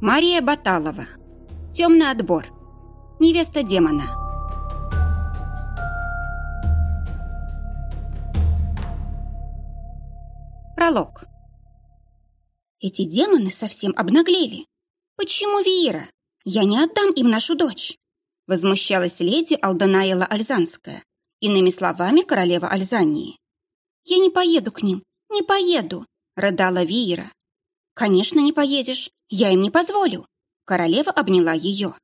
Мария Баталова. Темный отбор. Невеста демона. Пролог. Эти демоны совсем обнаглели. Почему Виира? Я не отдам им нашу дочь. Возмущалась леди Алданаила Альзанская, иными словами королева Альзании. Я не поеду к ним, не поеду, рыдала Виира. Конечно, не поедешь, я им не позволю. Королева обняла ее.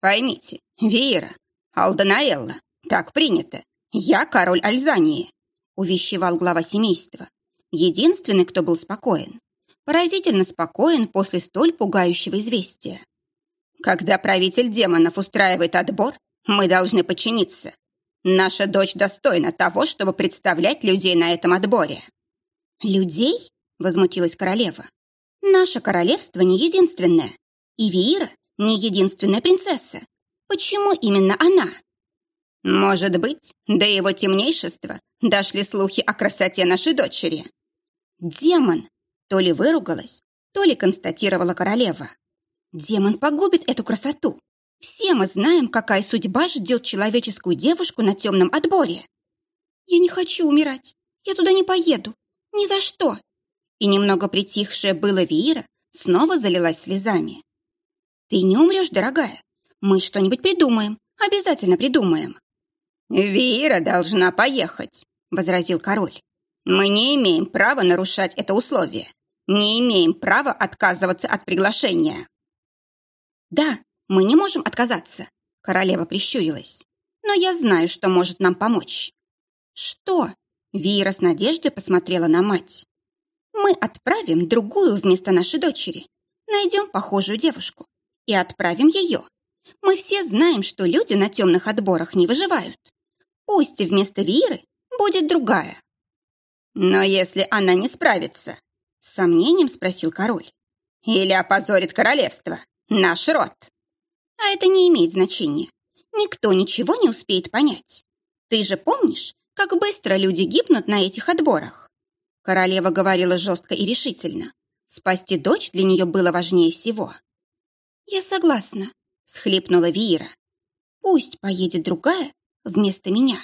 Поймите, Виира, Алданаэлла, так принято. Я король Альзании, увещевал глава семейства. Единственный, кто был спокоен. Поразительно спокоен после столь пугающего известия. Когда правитель демонов устраивает отбор, мы должны подчиниться. Наша дочь достойна того, чтобы представлять людей на этом отборе. Людей? Возмутилась королева. Наше королевство не единственное. И Виира не единственная принцесса. Почему именно она? Может быть, до его темнейшества дошли слухи о красоте нашей дочери. Демон! То ли выругалась, то ли констатировала королева. Демон погубит эту красоту. Все мы знаем, какая судьба ждет человеческую девушку на темном отборе. Я не хочу умирать. Я туда не поеду. Ни за что. И немного притихшая была Вира снова залилась слезами. Ты не умрешь, дорогая. Мы что-нибудь придумаем. Обязательно придумаем. Вира должна поехать, возразил король. Мы не имеем права нарушать это условие. Не имеем права отказываться от приглашения. Да, мы не можем отказаться, королева прищурилась. Но я знаю, что может нам помочь. Что? Вира с надеждой посмотрела на мать. Мы отправим другую вместо нашей дочери. Найдем похожую девушку и отправим ее. Мы все знаем, что люди на темных отборах не выживают. Пусть вместо Виры будет другая. Но если она не справится, с сомнением спросил король. Или опозорит королевство, наш род. А это не имеет значения. Никто ничего не успеет понять. Ты же помнишь, как быстро люди гибнут на этих отборах? Королева говорила жестко и решительно. Спасти дочь для нее было важнее всего. «Я согласна», — схлипнула Виера. «Пусть поедет другая вместо меня».